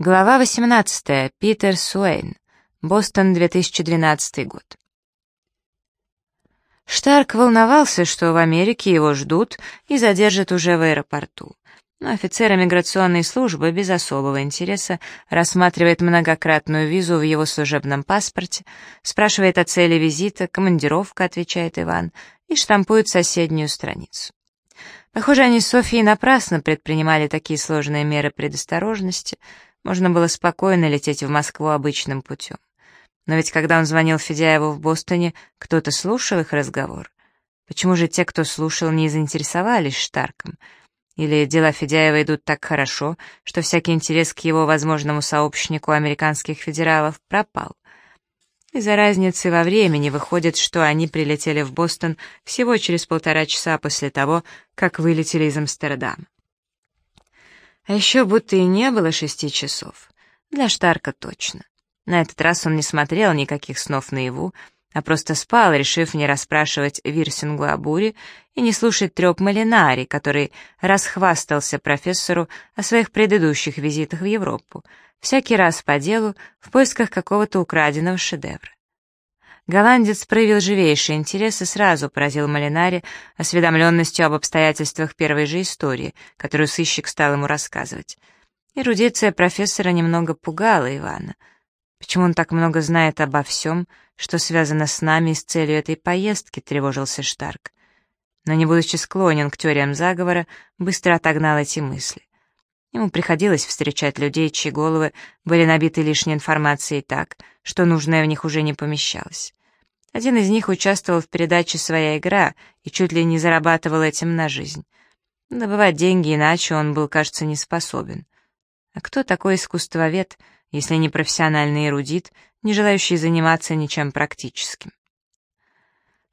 Глава 18. Питер Суэйн. Бостон, 2012 год. Штарк волновался, что в Америке его ждут и задержат уже в аэропорту. Но офицер миграционной службы без особого интереса рассматривает многократную визу в его служебном паспорте, спрашивает о цели визита, командировка, отвечает Иван, и штампует соседнюю страницу. Похоже, они с Софией напрасно предпринимали такие сложные меры предосторожности — можно было спокойно лететь в Москву обычным путем. Но ведь когда он звонил Федяеву в Бостоне, кто-то слушал их разговор. Почему же те, кто слушал, не заинтересовались Штарком? Или дела Федяева идут так хорошо, что всякий интерес к его возможному сообщнику американских федералов пропал? Из-за разницы во времени выходит, что они прилетели в Бостон всего через полтора часа после того, как вылетели из Амстердама. А еще будто и не было шести часов. Для Штарка точно. На этот раз он не смотрел никаких снов наяву, а просто спал, решив не расспрашивать Вирсингу о буре и не слушать треп Малинари, который расхвастался профессору о своих предыдущих визитах в Европу, всякий раз по делу, в поисках какого-то украденного шедевра. Голландец проявил живейший интерес и сразу поразил Малинари осведомленностью об обстоятельствах первой же истории, которую сыщик стал ему рассказывать. Эрудиция профессора немного пугала Ивана. Почему он так много знает обо всем, что связано с нами и с целью этой поездки, тревожился Штарк. Но не будучи склонен к теориям заговора, быстро отогнал эти мысли. Ему приходилось встречать людей, чьи головы были набиты лишней информацией так, что нужное в них уже не помещалось. Один из них участвовал в передаче «Своя игра» и чуть ли не зарабатывал этим на жизнь. Добывать деньги иначе он был, кажется, не способен. А кто такой искусствовед, если не профессиональный эрудит, не желающий заниматься ничем практическим?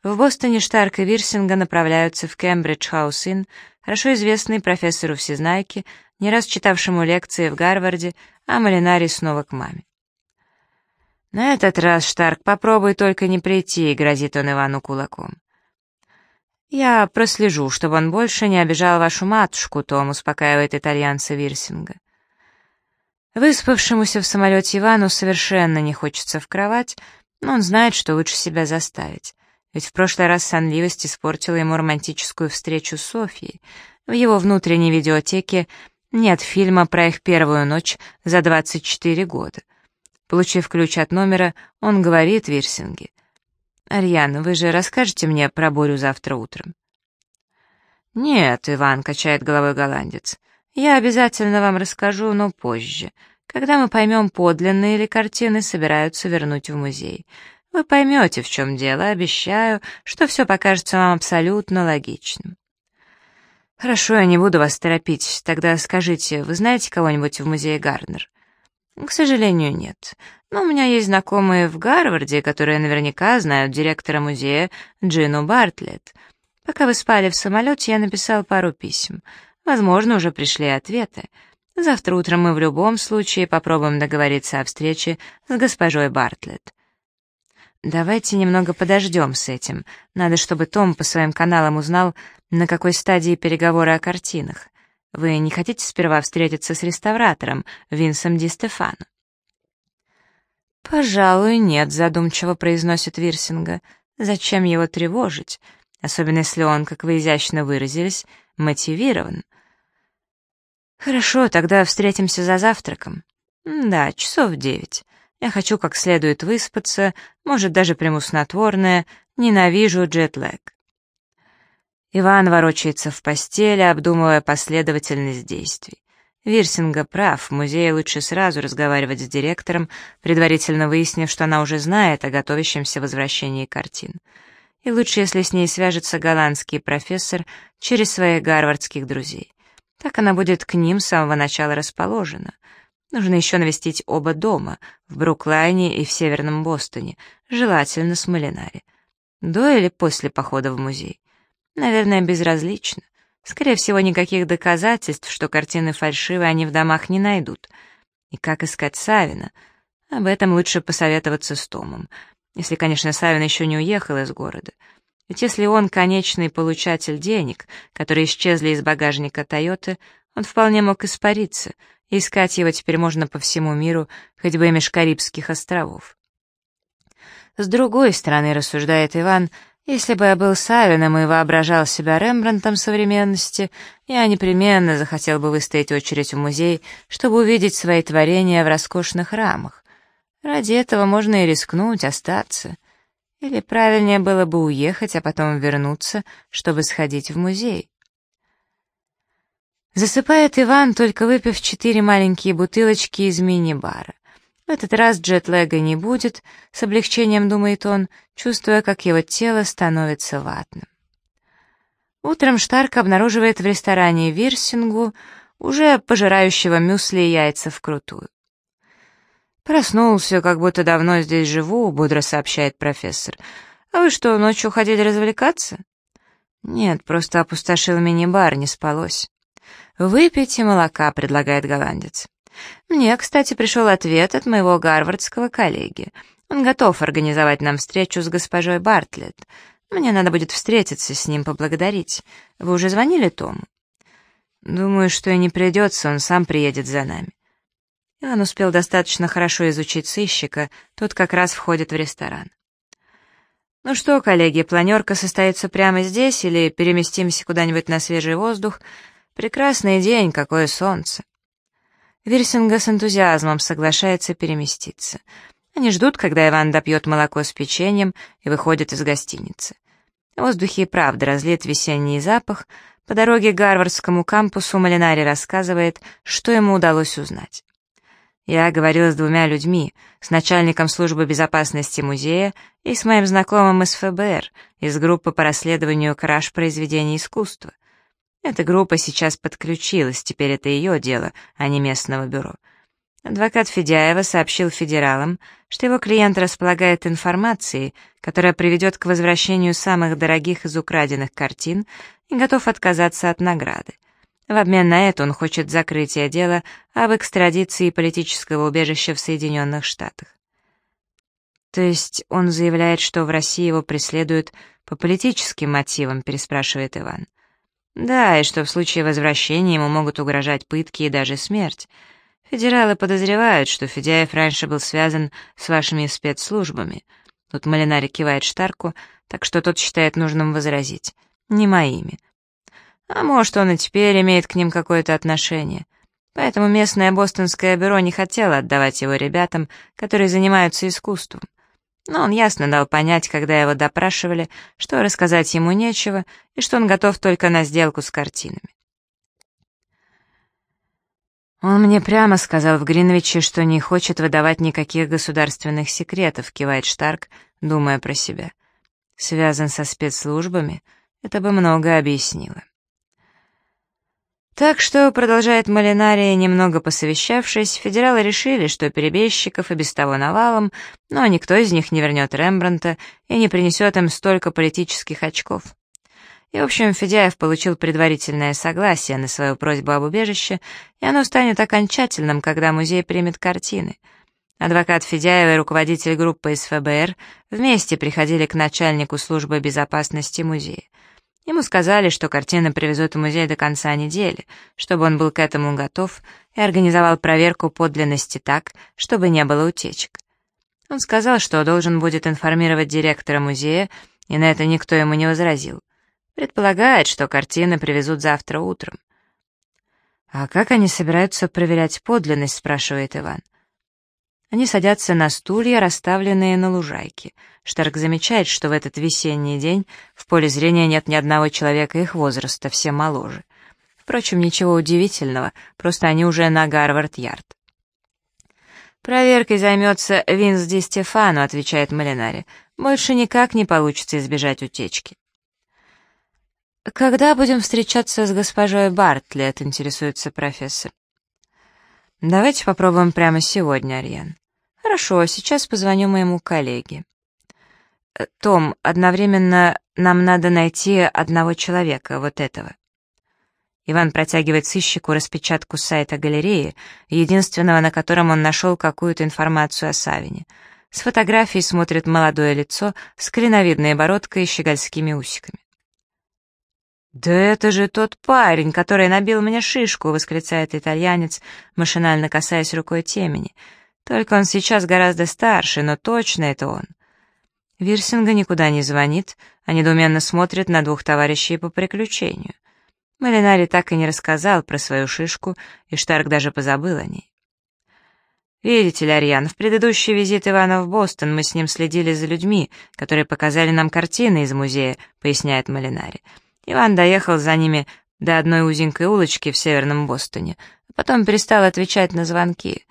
В Бостоне Штарк и Вирсинга направляются в Кембридж Хаус-Инн, хорошо известный профессору Всезнайке, не раз читавшему лекции в Гарварде, а Малинари снова к маме. «На этот раз, Штарк, попробуй только не прийти», — грозит он Ивану кулаком. «Я прослежу, чтобы он больше не обижал вашу матушку», — Том успокаивает итальянца Вирсинга. Выспавшемуся в самолете Ивану совершенно не хочется в кровать, но он знает, что лучше себя заставить. Ведь в прошлый раз сонливость испортила ему романтическую встречу с Софией. В его внутренней видеотеке нет фильма про их первую ночь за 24 года. Получив ключ от номера, он говорит Вирсинге. «Арьяна, вы же расскажете мне про Борю завтра утром?» «Нет, Иван», — качает головой голландец. «Я обязательно вам расскажу, но позже, когда мы поймем, подлинные ли картины собираются вернуть в музей. Вы поймете, в чем дело, обещаю, что все покажется вам абсолютно логичным». «Хорошо, я не буду вас торопить. Тогда скажите, вы знаете кого-нибудь в музее Гарнер?» К сожалению, нет. Но у меня есть знакомые в Гарварде, которые наверняка знают директора музея Джину Бартлетт. Пока вы спали в самолете, я написал пару писем. Возможно, уже пришли ответы. Завтра утром мы в любом случае попробуем договориться о встрече с госпожой Бартлетт. Давайте немного подождем с этим. Надо, чтобы Том по своим каналам узнал, на какой стадии переговоры о картинах. Вы не хотите сперва встретиться с реставратором, Винсом Ди Стефано?» «Пожалуй, нет», — задумчиво произносит Вирсинга. «Зачем его тревожить, особенно если он, как вы изящно выразились, мотивирован?» «Хорошо, тогда встретимся за завтраком». «Да, часов девять. Я хочу как следует выспаться, может, даже приму снотворное. Ненавижу джетлэг». Иван ворочается в постели, обдумывая последовательность действий. Вирсинга прав, в музее лучше сразу разговаривать с директором, предварительно выяснив, что она уже знает о готовящемся возвращении картин. И лучше, если с ней свяжется голландский профессор через своих гарвардских друзей. Так она будет к ним с самого начала расположена. Нужно еще навестить оба дома, в Бруклайне и в Северном Бостоне, желательно с Малинари. До или после похода в музей. Наверное, безразлично. Скорее всего, никаких доказательств, что картины фальшивые, они в домах не найдут. И как искать Савина? Об этом лучше посоветоваться с Томом. Если, конечно, Савин еще не уехал из города. Ведь если он конечный получатель денег, которые исчезли из багажника Тойоты, он вполне мог испариться, и искать его теперь можно по всему миру, хоть бы и меж островов. С другой стороны, рассуждает Иван, если бы я был Савиным и воображал себя Рембрандтом современности, я непременно захотел бы выстоять очередь в музей, чтобы увидеть свои творения в роскошных рамах. Ради этого можно и рискнуть, остаться. Или правильнее было бы уехать, а потом вернуться, чтобы сходить в музей. Засыпает Иван, только выпив четыре маленькие бутылочки из мини-бара. В этот раз джетлега не будет, с облегчением думает он, чувствуя, как его тело становится ватным. Утром Штарк обнаруживает в ресторане Вирсингу уже пожирающего мюсли и яйца вкрутую. «Проснулся, как будто давно здесь живу», — бодро сообщает профессор. «А вы что, ночью ходили развлекаться?» «Нет, просто опустошил мини-бар, не спалось». «Выпейте молока», — предлагает голландец. Мне, кстати, пришел ответ от моего гарвардского коллеги. Он готов организовать нам встречу с госпожой Бартлетт. Мне надо будет встретиться с ним, поблагодарить. Вы уже звонили Тому? Думаю, что и не придется, он сам приедет за нами. Иван успел достаточно хорошо изучить сыщика, тот как раз входит в ресторан. «Ну что, коллеги, планерка состоится прямо здесь или переместимся куда-нибудь на свежий воздух? Прекрасный день, какое солнце!» Вирсинга с энтузиазмом соглашается переместиться. Они ждут, когда Иван допьет молоко с печеньем и выходит из гостиницы. В воздухе и правда разлит весенний запах. По дороге к Гарвардскому кампусу Малинари рассказывает, что ему удалось узнать. Я говорил с двумя людьми, с начальником службы безопасности музея и с моим знакомым из ФБР, из группы по расследованию краж произведений искусства. Эта группа сейчас подключилась, теперь это ее дело, а не местного бюро. Адвокат Федяева сообщил федералам, что его клиент располагает информацией, которая приведет к возвращению самых дорогих из украденных картин и готов отказаться от награды. В обмен на это он хочет закрытия дела об экстрадиции политического убежища в Соединенных Штатах. То есть он заявляет, что в России его преследуют по политическим мотивам, переспрашивает Иван. Да, и что в случае возвращения ему могут угрожать пытки и даже смерть. Федералы подозревают, что Федяев раньше был связан с вашими спецслужбами. Тут Малинари кивает Штарку, так что тот считает нужным возразить. Не моими. А может, он и теперь имеет к ним какое-то отношение. Поэтому местное бостонское бюро не хотело отдавать его ребятам, которые занимаются искусством. Но он ясно дал понять, когда его допрашивали, что рассказать ему нечего и что он готов только на сделку с картинами. «Он мне прямо сказал в Гринвиче, что не хочет выдавать никаких государственных секретов», — кивает Штарк, думая про себя. «Связан со спецслужбами? Это бы многое объяснило». Так что, продолжает Малинария, немного посовещавшись, федералы решили, что перебежчиков и без того навалом, но никто из них не вернет Рембранта и не принесет им столько политических очков. И, в общем, Федяев получил предварительное согласие на свою просьбу об убежище, и оно станет окончательным, когда музей примет картины. Адвокат Федяева и руководитель группы из ФБР вместе приходили к начальнику службы безопасности музея. Ему сказали, что картины привезут в музей до конца недели, чтобы он был к этому готов и организовал проверку подлинности так, чтобы не было утечек. Он сказал, что должен будет информировать директора музея, и на это никто ему не возразил. Предполагает, что картины привезут завтра утром. «А как они собираются проверять подлинность?» — спрашивает Иван. Они садятся на стулья, расставленные на лужайке. Штарк замечает, что в этот весенний день в поле зрения нет ни одного человека их возраста, все моложе. Впрочем, ничего удивительного, просто они уже на Гарвард-Ярд. «Проверкой займется Винс Ди Стефано», — отвечает Малинари. «Больше никак не получится избежать утечки». «Когда будем встречаться с госпожой Бартлетт?» — интересуется профессор. «Давайте попробуем прямо сегодня, Ариен». «Хорошо, сейчас позвоню моему коллеге». Э, «Том, одновременно нам надо найти одного человека, вот этого». Иван протягивает сыщику распечатку сайта галереи, единственного, на котором он нашел какую-то информацию о Савине. С фотографией смотрит молодое лицо с клиновидной бородкой и щегольскими усиками. «Да это же тот парень, который набил мне шишку!» — восклицает итальянец, машинально касаясь рукой темени. «Только он сейчас гораздо старше, но точно это он». Вирсинга никуда не звонит, а недоуменно смотрит на двух товарищей по приключению. Малинари так и не рассказал про свою шишку, и Штарк даже позабыл о ней. «Видите ли, Арьян, в предыдущий визит Ивана в Бостон мы с ним следили за людьми, которые показали нам картины из музея», — поясняет Малинари. Иван доехал за ними до одной узенькой улочки в северном Бостоне, а потом перестал отвечать на звонки.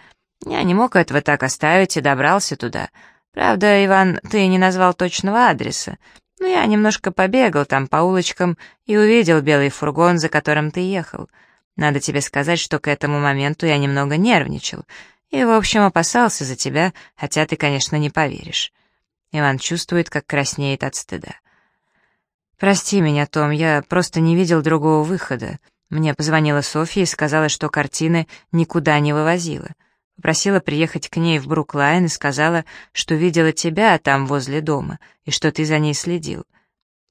Я не мог этого так оставить и добрался туда. Правда, Иван, ты не назвал точного адреса, но я немножко побегал там по улочкам и увидел белый фургон, за которым ты ехал. Надо тебе сказать, что к этому моменту я немного нервничал и, в общем, опасался за тебя, хотя ты, конечно, не поверишь. Иван чувствует, как краснеет от стыда. «Прости меня, Том, я просто не видел другого выхода. Мне позвонила Софья и сказала, что картины никуда не вывозила. Попросила приехать к ней в Бруклайн и сказала, что видела тебя там возле дома и что ты за ней следил.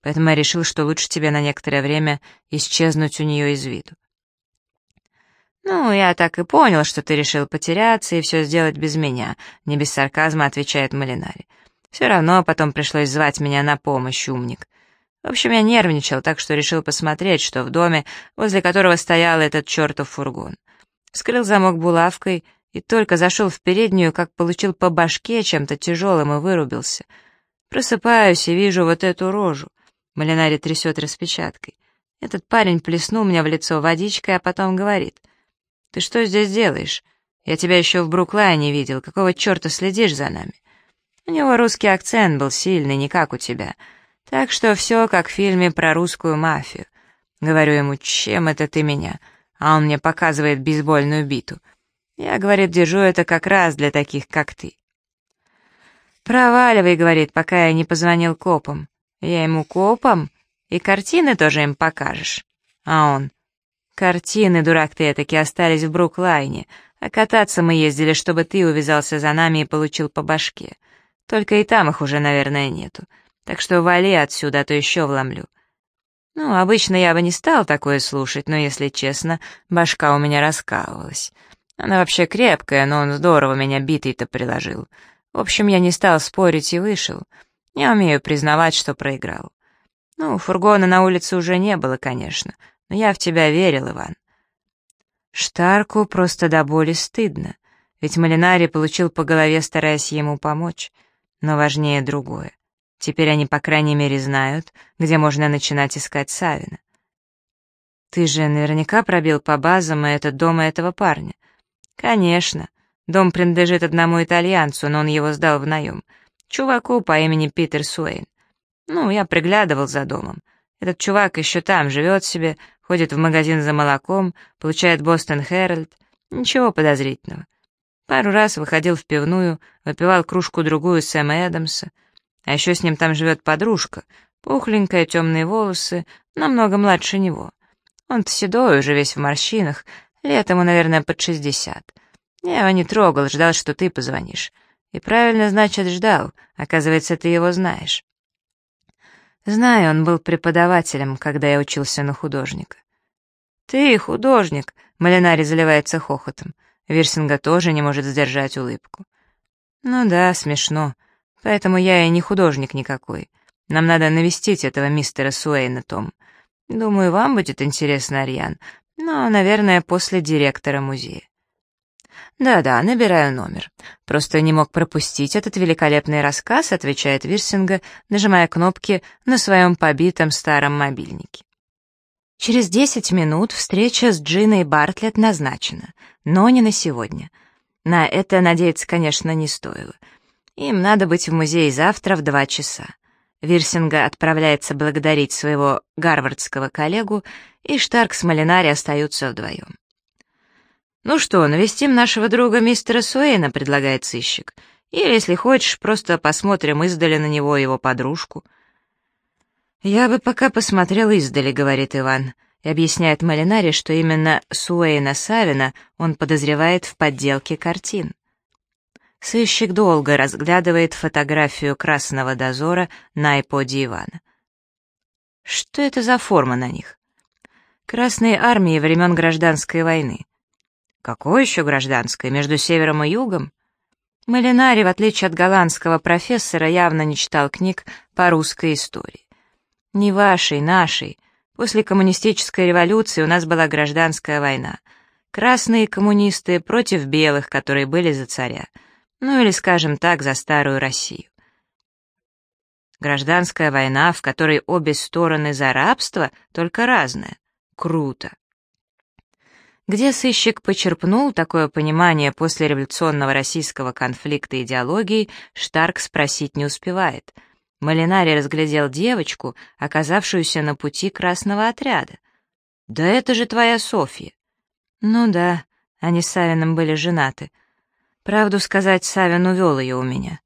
Поэтому я решил, что лучше тебе на некоторое время исчезнуть у нее из виду. «Ну, я так и понял, что ты решил потеряться и все сделать без меня», — не без сарказма отвечает Малинари. «Все равно потом пришлось звать меня на помощь, умник. В общем, я нервничал, так что решил посмотреть, что в доме, возле которого стоял этот чертов фургон. Вскрыл замок булавкой и только зашел в переднюю, как получил по башке чем-то тяжелым и вырубился. Просыпаюсь и вижу вот эту рожу. Малинари трясет распечаткой. Этот парень плеснул мне в лицо водичкой, а потом говорит. «Ты что здесь делаешь? Я тебя еще в Бруклайне видел. Какого черта следишь за нами?» У него русский акцент был сильный, не как у тебя. Так что все как в фильме про русскую мафию. Говорю ему, чем это ты меня? А он мне показывает бейсбольную биту. Я, говорит, держу это как раз для таких, как ты. «Проваливай», — говорит, пока я не позвонил копам. Я ему копам? И картины тоже им покажешь. А он, картины, дурак ты таки остались в Бруклайне, а кататься мы ездили, чтобы ты увязался за нами и получил по башке. Только и там их уже, наверное, нету. Так что вали отсюда, а то еще вломлю. Ну, обычно я бы не стал такое слушать, но, если честно, башка у меня раскалывалась. Она вообще крепкая, но он здорово меня битый-то приложил. В общем, я не стал спорить и вышел. Не умею признавать, что проиграл. Ну, фургона на улице уже не было, конечно, но я в тебя верил, Иван. Штарку просто до боли стыдно, ведь Малинари получил по голове, стараясь ему помочь. Но важнее другое. Теперь они, по крайней мере, знают, где можно начинать искать Савина. Ты же наверняка пробил по базам и этот дом этого парня. Конечно. Дом принадлежит одному итальянцу, но он его сдал в наем. Чуваку по имени Питер Суэйн. Ну, я приглядывал за домом. Этот чувак еще там живет себе, ходит в магазин за молоком, получает Бостон Хэральд. Ничего подозрительного. Пару раз выходил в пивную, выпивал кружку-другую Сэма Эдамса. А еще с ним там живет подружка, пухленькая, темные волосы, намного младше него. Он-то седой, уже весь в морщинах, лет ему, наверное, под шестьдесят. Я его не трогал, ждал, что ты позвонишь. И правильно, значит, ждал. Оказывается, ты его знаешь. Знаю, он был преподавателем, когда я учился на художника. «Ты художник!» — Малинари заливается хохотом. Вирсинга тоже не может сдержать улыбку. «Ну да, смешно. Поэтому я и не художник никакой. Нам надо навестить этого мистера Суэйна, Том. Думаю, вам будет интересно, Арьян, но, наверное, после директора музея. «Да-да, набираю номер. Просто не мог пропустить этот великолепный рассказ», отвечает Вирсинга, нажимая кнопки на своем побитом старом мобильнике. Через десять минут встреча с Джиной Бартлетт назначена, но не на сегодня. На это надеяться, конечно, не стоило. Им надо быть в музее завтра в два часа. Вирсинга отправляется благодарить своего гарвардского коллегу, и Штарк с Малинари остаются вдвоем. «Ну что, навестим нашего друга мистера Суэйна», — предлагает сыщик. «Или, если хочешь, просто посмотрим издали на него и его подружку». «Я бы пока посмотрел издали», — говорит Иван, и объясняет Малинари, что именно Суэйна Савина он подозревает в подделке картин. Сыщик долго разглядывает фотографию красного дозора на айподе Ивана. Что это за форма на них? Красной армии времен гражданской войны. Какой еще гражданской? Между севером и югом? Малинари, в отличие от голландского профессора, явно не читал книг по русской истории. Не вашей, нашей. После коммунистической революции у нас была гражданская война. Красные коммунисты против белых, которые были за царя. Ну или, скажем так, за старую Россию. Гражданская война, в которой обе стороны за рабство, только разная. Круто. Где сыщик почерпнул такое понимание после революционного российского конфликта идеологий, Штарк спросить не успевает. Малинари разглядел девочку, оказавшуюся на пути красного отряда. «Да это же твоя Софья!» «Ну да, они с Савиным были женаты. Правду сказать, Савин увел ее у меня.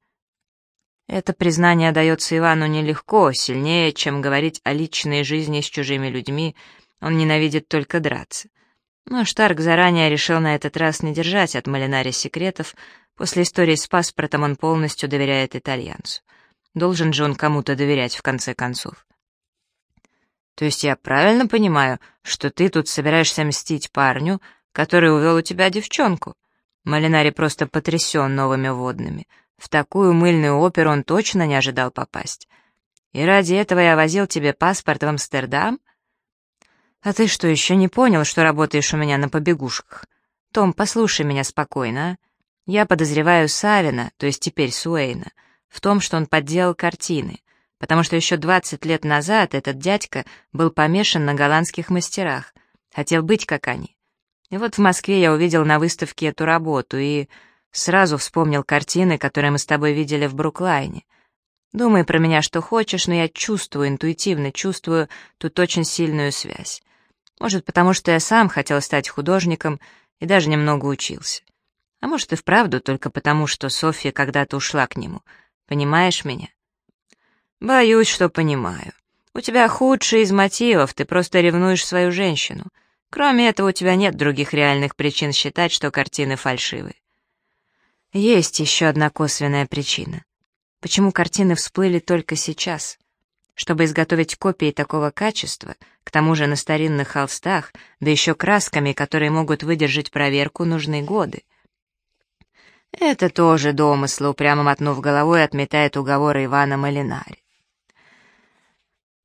Это признание дается Ивану нелегко, сильнее, чем говорить о личной жизни с чужими людьми, он ненавидит только драться. Но Штарк заранее решил на этот раз не держать от Малинари секретов, после истории с паспортом он полностью доверяет итальянцу. Должен же он кому-то доверять, в конце концов. То есть я правильно понимаю, что ты тут собираешься мстить парню, который увел у тебя девчонку? Малинари просто потрясен новыми водными — в такую мыльную оперу он точно не ожидал попасть. И ради этого я возил тебе паспорт в Амстердам? А ты что, еще не понял, что работаешь у меня на побегушках? Том, послушай меня спокойно, а? Я подозреваю Савина, то есть теперь Суэйна, в том, что он подделал картины, потому что еще 20 лет назад этот дядька был помешан на голландских мастерах, хотел быть как они. И вот в Москве я увидел на выставке эту работу, и Сразу вспомнил картины, которые мы с тобой видели в Бруклайне. Думай про меня что хочешь, но я чувствую, интуитивно чувствую тут очень сильную связь. Может, потому что я сам хотел стать художником и даже немного учился. А может, и вправду только потому, что Софья когда-то ушла к нему. Понимаешь меня? Боюсь, что понимаю. У тебя худший из мотивов, ты просто ревнуешь свою женщину. Кроме этого, у тебя нет других реальных причин считать, что картины фальшивые. Есть еще одна косвенная причина. Почему картины всплыли только сейчас? Чтобы изготовить копии такого качества, к тому же на старинных холстах, да еще красками, которые могут выдержать проверку, нужны годы. Это тоже домыслы, упрямо мотнув головой, отметает уговоры Ивана Малинари.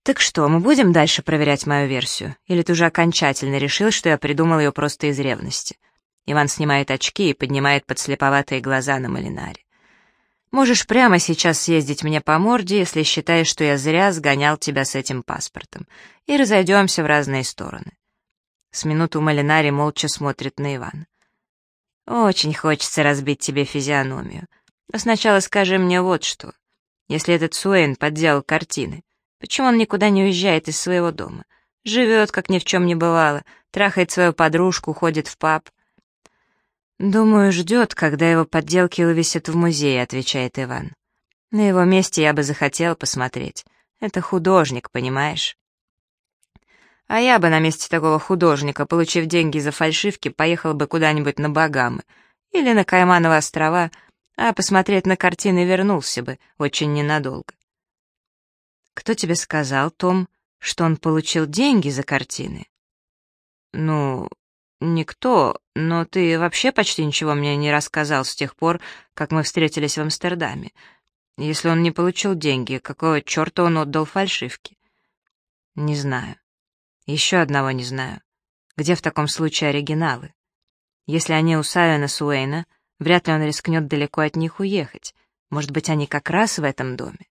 «Так что, мы будем дальше проверять мою версию? Или ты уже окончательно решил, что я придумал ее просто из ревности?» Иван снимает очки и поднимает подслеповатые глаза на Малинаре. «Можешь прямо сейчас съездить мне по морде, если считаешь, что я зря сгонял тебя с этим паспортом, и разойдемся в разные стороны». С минуту Малинари молча смотрит на Ивана. «Очень хочется разбить тебе физиономию. Но сначала скажи мне вот что. Если этот Суэйн подделал картины, почему он никуда не уезжает из своего дома? Живет, как ни в чем не бывало, трахает свою подружку, ходит в паб». «Думаю, ждет, когда его подделки вывесят в музей», — отвечает Иван. «На его месте я бы захотел посмотреть. Это художник, понимаешь?» «А я бы на месте такого художника, получив деньги за фальшивки, поехал бы куда-нибудь на Багамы или на Каймановы острова, а посмотреть на картины вернулся бы очень ненадолго». «Кто тебе сказал, Том, что он получил деньги за картины?» «Ну, «Никто, но ты вообще почти ничего мне не рассказал с тех пор, как мы встретились в Амстердаме. Если он не получил деньги, какого черта он отдал фальшивки?» «Не знаю. Еще одного не знаю. Где в таком случае оригиналы? Если они у Савина Суэйна, вряд ли он рискнет далеко от них уехать. Может быть, они как раз в этом доме?»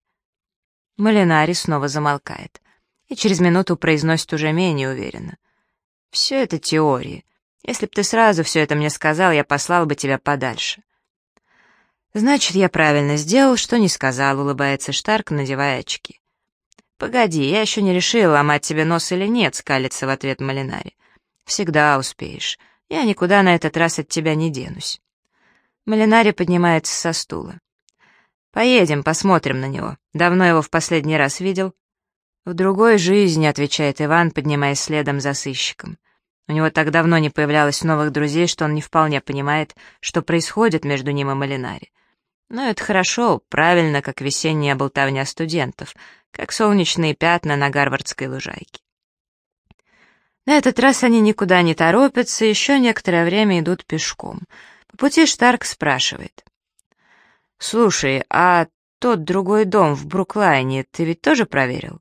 Малинари снова замолкает и через минуту произносит уже менее уверенно. «Все это теории. Если б ты сразу все это мне сказал, я послал бы тебя подальше». «Значит, я правильно сделал, что не сказал», — улыбается Штарк, надевая очки. «Погоди, я еще не решил, ломать тебе нос или нет», — скалится в ответ Малинари. «Всегда успеешь. Я никуда на этот раз от тебя не денусь». Малинари поднимается со стула. «Поедем, посмотрим на него. Давно его в последний раз видел?» «В другой жизни», — отвечает Иван, поднимаясь следом за сыщиком. У него так давно не появлялось новых друзей, что он не вполне понимает, что происходит между ним и Малинари. Но это хорошо, правильно, как весенняя болтовня студентов, как солнечные пятна на гарвардской лужайке. На этот раз они никуда не торопятся, еще некоторое время идут пешком. По пути Штарк спрашивает. «Слушай, а тот другой дом в Бруклайне ты ведь тоже проверил?»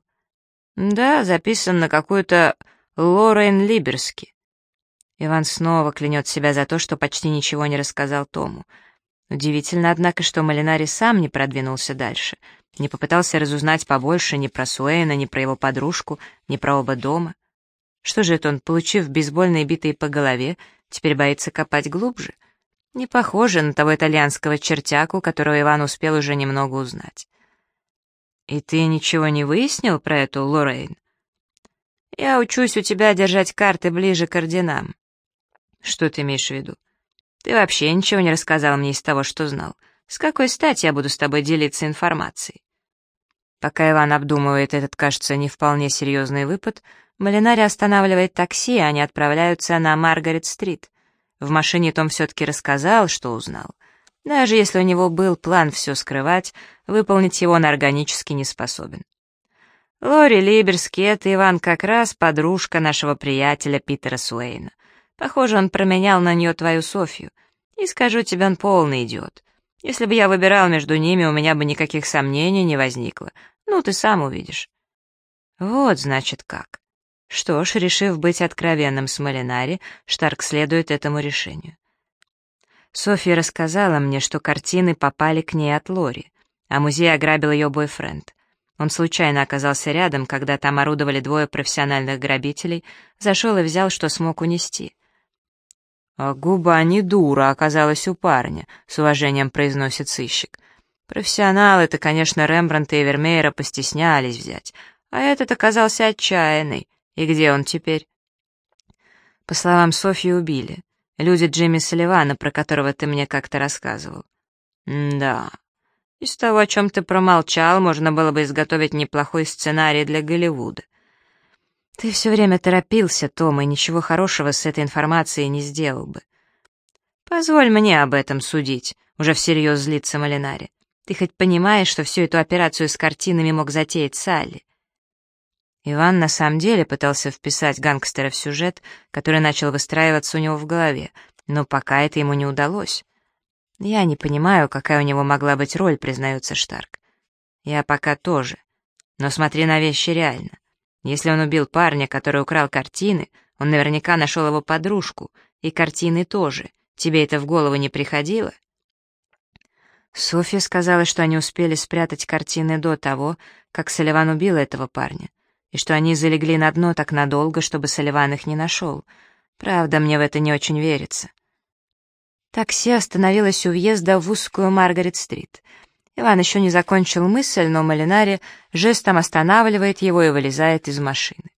«Да, записан на какую-то Лорен Либерски». Иван снова клянет себя за то, что почти ничего не рассказал Тому. Удивительно, однако, что Малинари сам не продвинулся дальше, не попытался разузнать побольше ни про Суэйна, ни про его подружку, ни про оба дома. Что же это он, получив бейсбольные битые по голове, теперь боится копать глубже? Не похоже на того итальянского чертяку, которого Иван успел уже немного узнать. «И ты ничего не выяснил про эту Лоррейн?» «Я учусь у тебя держать карты ближе к орденам». «Что ты имеешь в виду?» «Ты вообще ничего не рассказал мне из того, что знал. С какой стати я буду с тобой делиться информацией?» Пока Иван обдумывает этот, кажется, не вполне серьезный выпад, Малинари останавливает такси, и они отправляются на Маргарет-стрит. В машине Том все-таки рассказал, что узнал. Даже если у него был план все скрывать, выполнить его он органически не способен. Лори Либерский — это Иван как раз подружка нашего приятеля Питера Суэйна. Похоже, он променял на нее твою Софью. И скажу тебе, он полный идиот. Если бы я выбирал между ними, у меня бы никаких сомнений не возникло. Ну, ты сам увидишь. Вот, значит, как. Что ж, решив быть откровенным с Малинари, Штарк следует этому решению. Софья рассказала мне, что картины попали к ней от Лори, а музей ограбил ее бойфренд. Он случайно оказался рядом, когда там орудовали двое профессиональных грабителей, зашел и взял, что смог унести. «А губа не дура оказалась у парня», — с уважением произносит сыщик. Профессионалы-то, конечно, Рембрандта и Вермеера постеснялись взять, а этот оказался отчаянный. И где он теперь? По словам Софьи, убили. Люди Джимми Салливана, про которого ты мне как-то рассказывал. Да. Из того, о чем ты промолчал, можно было бы изготовить неплохой сценарий для Голливуда. Ты все время торопился, Том, и ничего хорошего с этой информацией не сделал бы. Позволь мне об этом судить, уже всерьез злится Малинари. Ты хоть понимаешь, что всю эту операцию с картинами мог затеять Салли? Иван на самом деле пытался вписать гангстера в сюжет, который начал выстраиваться у него в голове, но пока это ему не удалось. Я не понимаю, какая у него могла быть роль, признается Штарк. Я пока тоже. Но смотри на вещи реально. Если он убил парня, который украл картины, он наверняка нашел его подружку, и картины тоже. Тебе это в голову не приходило? Софья сказала, что они успели спрятать картины до того, как Соливан убил этого парня и что они залегли на дно так надолго, чтобы Соливан их не нашел. Правда, мне в это не очень верится. Такси остановилось у въезда в узкую Маргарет-стрит. Иван еще не закончил мысль, но Малинари жестом останавливает его и вылезает из машины.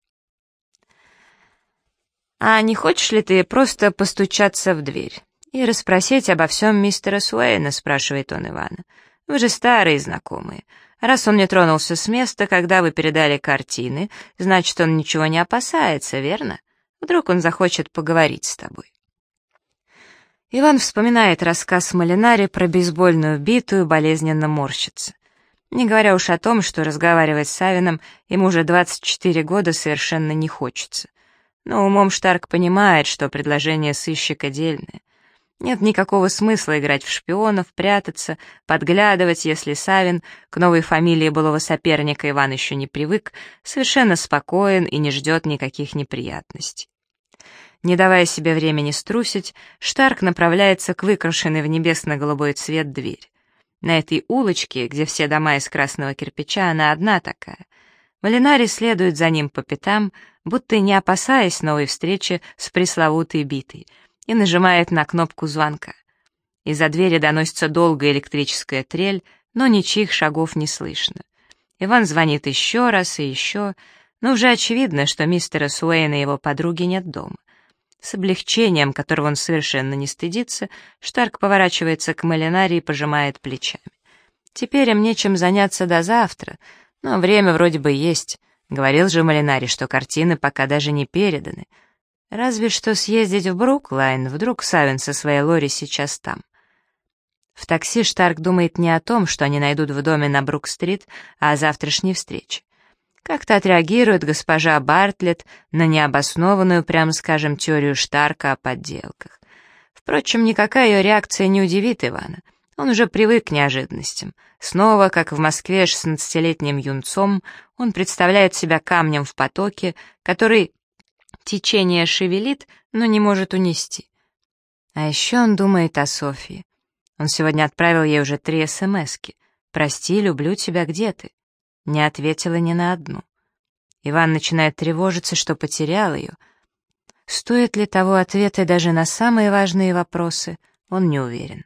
«А не хочешь ли ты просто постучаться в дверь и расспросить обо всем мистера Суэйна?» — спрашивает он Ивана. «Вы же старые знакомые. Раз он не тронулся с места, когда вы передали картины, значит, он ничего не опасается, верно? Вдруг он захочет поговорить с тобой. Иван вспоминает рассказ Малинари про бейсбольную биту и болезненно морщится. Не говоря уж о том, что разговаривать с Савином ему уже 24 года совершенно не хочется. Но умом Штарк понимает, что предложение сыщика дельное — нет никакого смысла играть в шпионов, прятаться, подглядывать, если Савин к новой фамилии былого соперника Иван еще не привык, совершенно спокоен и не ждет никаких неприятностей. Не давая себе времени струсить, Штарк направляется к выкрашенной в небесно-голубой цвет дверь. На этой улочке, где все дома из красного кирпича, она одна такая. Малинари следует за ним по пятам, будто не опасаясь новой встречи с пресловутой битой — и нажимает на кнопку звонка. Из-за двери доносится долгая электрическая трель, но ничьих шагов не слышно. Иван звонит еще раз и еще, но уже очевидно, что мистера Суэйна и его подруги нет дома. С облегчением, которого он совершенно не стыдится, Штарк поворачивается к Малинаре и пожимает плечами. Теперь им нечем заняться до завтра, но время вроде бы есть. Говорил же Малинари, что картины пока даже не переданы — Разве что съездить в Бруклайн, вдруг Савин со своей Лори сейчас там. В такси Штарк думает не о том, что они найдут в доме на Брук-стрит, а о завтрашней встрече. как-то отреагирует госпожа Бартлетт на необоснованную, прямо скажем, теорию Штарка о подделках. Впрочем, никакая ее реакция не удивит Ивана. Он уже привык к неожиданностям. Снова, как в Москве шестнадцатилетним юнцом, он представляет себя камнем в потоке, который течение шевелит, но не может унести. А еще он думает о Софии. Он сегодня отправил ей уже три смски. «Прости, люблю тебя, где ты?» Не ответила ни на одну. Иван начинает тревожиться, что потерял ее. Стоит ли того ответа даже на самые важные вопросы, он не уверен.